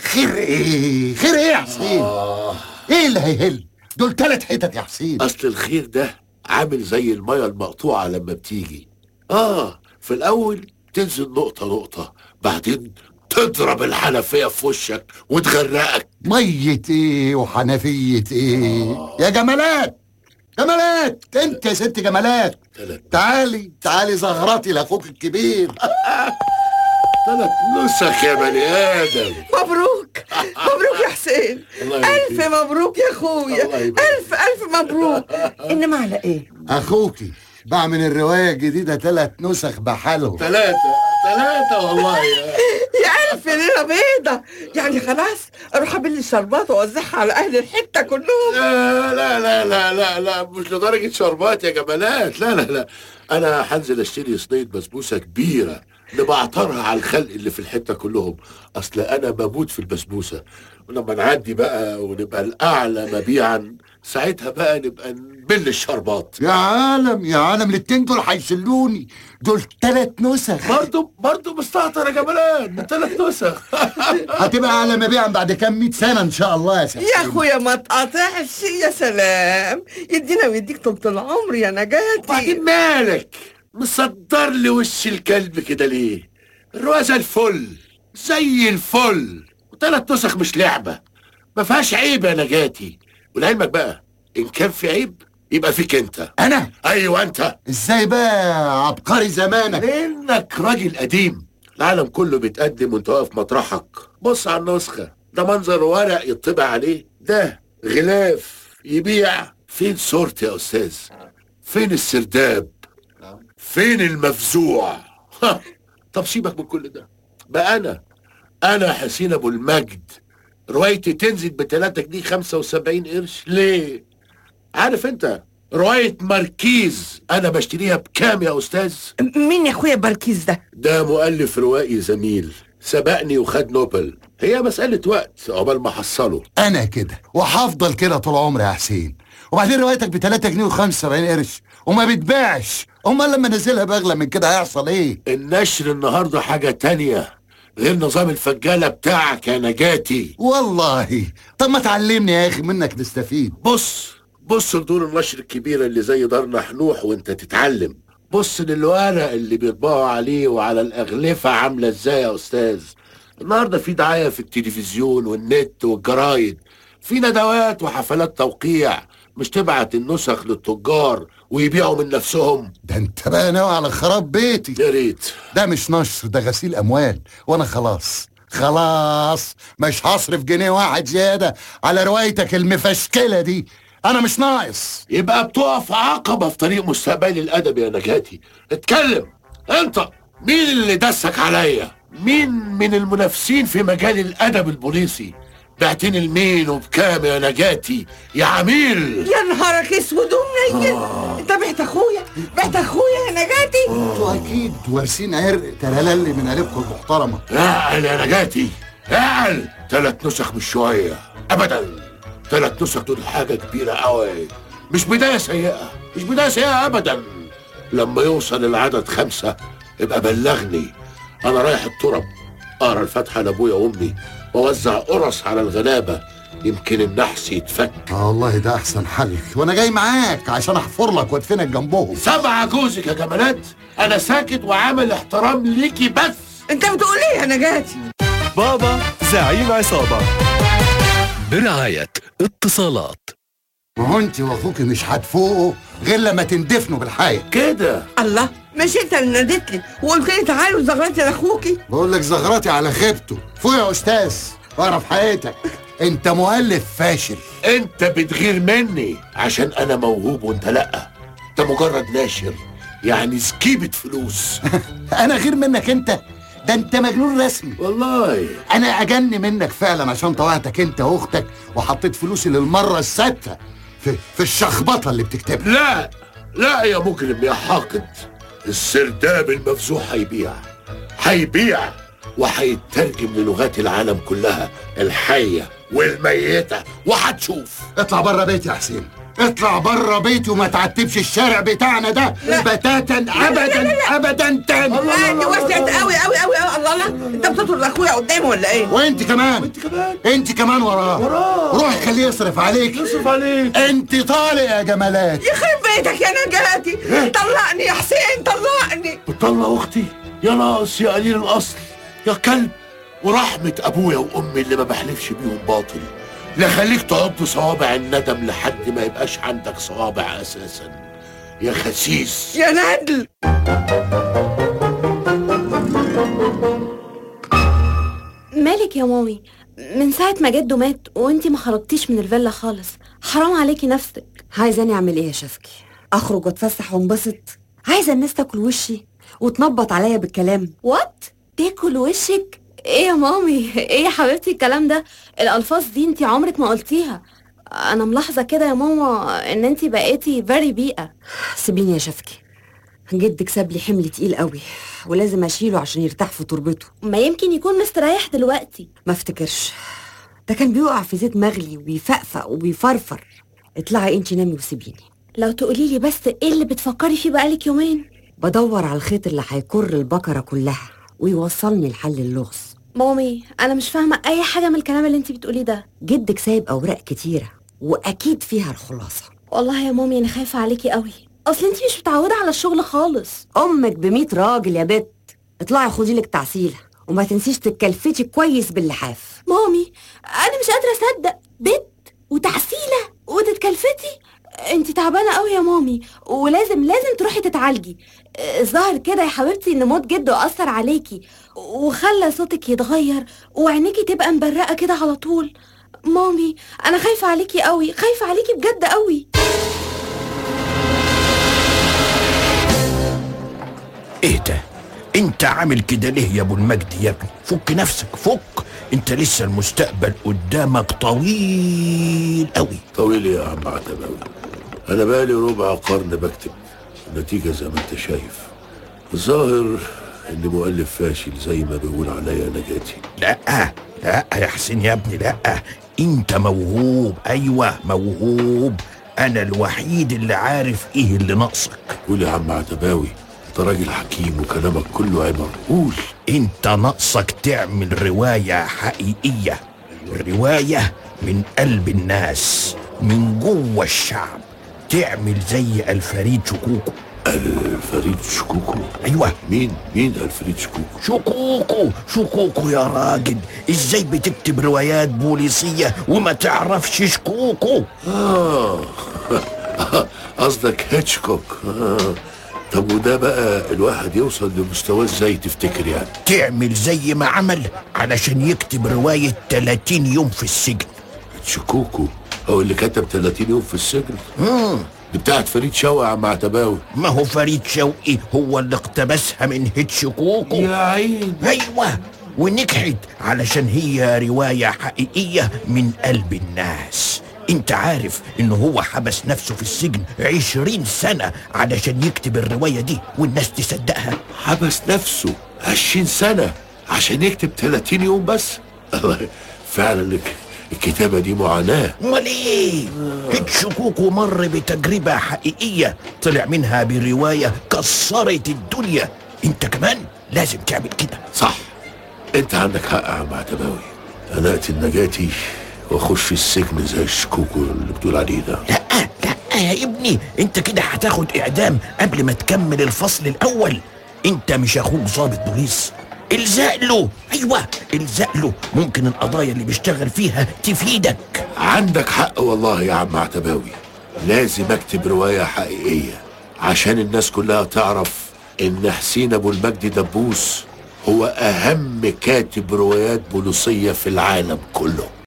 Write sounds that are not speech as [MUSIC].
خير إيه؟ خير إيه يا حسين؟ آه. إيه اللي هيهل؟ دول تلات حتت يا حسين. أصل الخير ده عامل زي المية المقطوعة لما بتيجي. آه في الأول تنزل نقطة نقطة بعدين تضرب الحنفية في وشك وتغرقك. مية إيه وحنفية إيه؟ يا جمالات! جمالات! انت يا ست جمالات! تعالي تعالي زغرتي لأخوك الكبير. [LAUGHS] تلات نسخ يا بني آدم. مبروك. [LAUGHS] مبروك يا حسين. الله يبارك ألف فيك. مبروك يا يبارك ألف ألف مبروك. [LAUGHS] إنما على إيه؟ أخوكي بعمل الرواية الجديدة تلات نسخ بحالهم. تلاتة تلاتة والله يا. [LAUGHS] يا ألف ليلة بيضة. يعني خلاص أروح أبل الشربات وأوزعها على أهل الحتة كلهم. لا لا لا لا لا لا مش لدرجة شربات يا جمالات. لا لا لا. أنا هنزل أشتري صينية بسبوسة كبيرة. نبعترها على الخلق اللي في الحتة كلهم. أصل أنا بموت في البسبوسة. ولما نعدي بقى ونبقى الأعلى مبيعا ساعتها بقى نبقى نبل الشربات. يا عالم يا عالم الاتنين دول هيشلوني دول تلات نسخ. برضه برضه مستهتر يا جمالات من ثلاث نسخ. [LAUGHS] هتبقى أعلى مبيعا بعد كام مية سنة إن شاء الله يا سيدي. يا أخويا ما تقاطعش يا سلام. يدينا ويديك طولة العمر يا نجاتي. وبعدين مالك؟ مصدر لي وش الكلب كده ليه؟ الرواية زي الفل زي الفل وثلاث نسخ مش لعبة. ما فيهاش عيب يا نجاتي. ولعلمك بقى إن كان في عيب يبقى فيك أنت. أنا؟ أيوه أنت. إزاي بقى عبقري زمانك؟ لأنك راجل قديم. العالم كله بيتقدم وأنت واقف مطرحك. بص على النسخة. ده منظر ورق يطبع عليه. ده غلاف يبيع. فين صورتي يا أستاذ؟ فين السرداب؟ فين المفزوع؟ ها. طب سيبك من كل ده. بقى أنا أنا حسين أبو المجد. روايتي تنزل ب 3 جنيه 75 قرش. ليه؟ عارف أنت رواية ماركيز أنا بشتريها بكام يا أستاذ؟ مين يا أخويا باركيز ده؟ ده مؤلف روائي زميل سبقني وخد نوبل. هي مسألة وقت عقبال ما حصله أنا كده وهفضل كده طول عمري يا حسين. وبعدين روايتك ب 3 جنيه و75 قرش وما بتباعش أمال لما نزلها بأغلى من كده هيحصل إيه؟ النشر النهاردة حاجة تانية غير نظام الفجالة بتاعك يا نجاتي. والله. طب ما تعلمني يا أخي منك نستفيد. بص بص لدور النشر الكبيرة اللي زي دار نحنوح وأنت تتعلم. بص للورق اللي بيطبعوا عليه وعلى الأغلفة عاملة إزاي يا أستاذ؟ النهاردة في دعاية في التلفزيون والنت والجرايد في ندوات وحفلات توقيع مش تبعت النسخ للتجار ويبيعوا من نفسهم. ده انت بقى ناوي على خراب بيتي. يا ريت. ده مش نشر ده غسيل أموال. وأنا خلاص خلاص مش هصرف جنيه واحد زيادة على روايتك المفشكلة دي. أنا مش ناقص. يبقى بتقف عقبة في طريق مستقبلي الأدبي يا نجاتي. اتكلم. أنت مين اللي دسك عليا؟ مين من المنافسين في مجال الأدب البوليسي؟ بعتني لمين وبكام يا نجاتي يا عميل. يا نهارك أسود ومنيل. أنت بعت أخويا بعت أخويا يا نجاتي. أنتوا أكيد. وارثين عرق تلالي من عيلتكم المحترمة. اعقل يا نجاتي. اعقل ثلاث نسخ مش شوية. أبدا. ثلاث نسخ دول حاجة كبيرة أوي. مش بداية سيئة. مش بداية سيئة أبدا. لما يوصل العدد خمسة ابقى بلغني. أنا رايح الترب أقرأ الفاتحة لأبويا وأمي وأوزع قرص على الغلابة. يمكن النحس يتفك. آه والله ده أحسن حل وأنا جاي معاك عشان أحفر لك وأدفنك جنبهم. سبع جوزك يا جمالات. أنا ساكت وعامل احترام ليكي بس. أنت بتقول إيه؟ يا نجاتي بابا زعيم عصابة. برعاية اتصالات. ما هو انت واخوك مش هتفوقوا غير لما تندفنوا بالحي كده؟ الله مش انت اللي ناديت لي وقلت لي تعالي وزغرتي لاخوكي بقول لك زغراتي على خيبته. فوق يا أستاذ واعرف حياتك. انت مؤلف فاشل. انت بتغير مني عشان أنا موهوب وانت لأ. انت مجرد ناشر يعني زكيبة فلوس. [LAUGHS] أنا غير منك انت. ده انت مجنون رسمي. والله. أنا اجن منك فعلا عشان طوعتك انت وأختك وحطيت فلوسي للمرة السادسة. في, في الشخبطة اللي بتكتبها. لا لا يا مجرم يا حاقد. السرداب المفزوع هيبيع. هيبيع وهيترجم للغات العالم كلها الحية والميتة. وهتشوف. اطلع بره بيتي يا حسين. اطلع بره بيتي وما تعتبش الشارع بتاعنا ده بتاتا ابدا ابدا تاني. لا دي وسعت قوي قوي قوي. قوي الله لا انت بتطرد اخويا قدامي ولا إيه؟ وانت كمان. انت كمان. انت كمان وراه. وراه. روح خليه يصرف عليك. يصرف عليك. انت طالق يا جمالات. يخرب بيتك يا نجاتي. طلقني يا حسين طلقني. بتطلع أختي. يا ناقص يا قليل الاصل. يا كلب. ورحمة أبويا وأمي اللي ما بحلفش بيهم باطل. لا خليك تعض صوابع الندم لحد ما يبقاش عندك صوابع أساسا. يا خسيس. يا ندل مالك يا مامي؟ من ساعة ما جده مات وانتي ما خرجتيش من الفيلا خالص. حرام عليكي نفسك. عايزاني أعمل إيه يا شفكي؟ أخرج وأتفسح وأنبسط. عايزة الناس تاكل وشي وتنبط عليا بالكلام. What تاكل وشك؟ إيه يا mommy؟ إيه يا حبيبتي الكلام ده؟ الألفاظ دي انتي عمرك ما قلتيها. أنا ملاحظة كده يا ماما إن انتي بقيتي very بيئة. سيبيني يا شفكي. جدك ساب لي حمل تقيل قوي ولازم أشيله عشان يرتاح في تربته. ما يمكن يكون مستريح دلوقتي. ما افتكرش. ده كان بيقع في زيت مغلي وبيفقفق وبيفرفر. اطلعي انتي نامي وسيبيني. لو تقولي لي بس إيه اللي بتفكري فيه بقالك يومين؟ بدور على الخيط اللي هيكر البقرة كلها ويوصلني لحل اللغز. مامي أنا مش فاهمة أي حاجة من الكلام اللي انتي بتقوليه ده. جدك سايب أوراق كتيرة وأكيد فيها الخلاصة. والله يا مامي أنا خايفة عليكي قوي. أصل أنتي مش متعودة على الشغل خالص. أمك بميت راجل يا بت. اطلعي خدي لك تعسيلة. وما تنسيش تتكلفتي كويس باللحاف. مامي أنا مش قادرة أصدق. بيت وتعسيلة وتتكلفتي؟ انت تعبانة قوي يا مامي. ولازم لازم تروحي تتعالجي. الظاهر كده يا حبيبتي إن موت جده أثر عليكي. وخلى صوتك يتغير وعينيكي تبقى مبرقة كده على طول. مامي أنا خايفة عليكي قوي خايفة عليكي بجد قوي إيه ده؟ إنت عامل كده ليه يا أبو المجد يا ابني؟ فك نفسك فك! إنت لسه المستقبل قدامك طويل قوي طويل يا عم عتباوي أنا بقالي ربع قرن بكتب النتيجة زي ما أنت شايف. الظاهر إني مؤلف فاشل زي ما بيقول عليا نجاتي. لا لا يا حسين يا ابني لا. إنت موهوب. أيوه موهوب. أنا الوحيد اللي عارف إيه اللي ناقصك. قول يا عم عتباوي. انت راجل حكيم وكلامك كله عبر. قول. انت ناقصك تعمل رواية حقيقية. رواية من قلب الناس من جوه الشعب. تعمل زي ألفريد شكوكو. ألفريد شكوكو؟ أيوه. مين؟ مين ألفريد شكوكو؟ شكوكو! شكوكو يا راجل! إزاي بتكتب روايات بوليسية وما تعرفش شكوكو؟ آه. [LAUGHS] قصدك هيتشكوك. آه. طب وده بقى الواحد يوصل لمستواه إزاي تفتكر يعني؟ تعمل زي ما عمل علشان يكتب رواية 30 يوم في السجن. شكوكو. هو اللي كتب 30 يوم في السجن؟ دي بتاعت فريد شوقي عم عتباوي. ما هو فريد شوقي هو اللي اقتبسها من هيتشكوكو يا عين أيوه ونجحت علشان هي رواية حقيقية من قلب الناس. انت عارف ان هو حبس نفسه في السجن عشرين سنة علشان يكتب الرواية دي والناس تصدقها. حبس نفسه 20 سنة عشان يكتب 30 يوم بس؟ [LAUGHS] فعلا الك- الكتابة دي معاناة. امال إيه؟ هيتشكوكو مر بتجربة حقيقية طلع منها برواية كسرت الدنيا. انت كمان لازم تعمل كده. صح. انت عندك حق يا عم عتباوي. أنا اقتل نجاتي واخش السجن زي الشكوكو اللي بتقول عليه ده لا لا يا ابني. انت كده هتاخد اعدام قبل ما تكمل الفصل الأول. انت مش أخوك ضابط بوليس. الزق له. أيوه الزق له. ممكن القضايا اللي بيشتغل فيها تفيدك. عندك حق والله يا عم عتباوي. لازم أكتب رواية حقيقية عشان الناس كلها تعرف إن حسين أبو المجد دبوس هو أهم كاتب روايات بوليسية في العالم كله.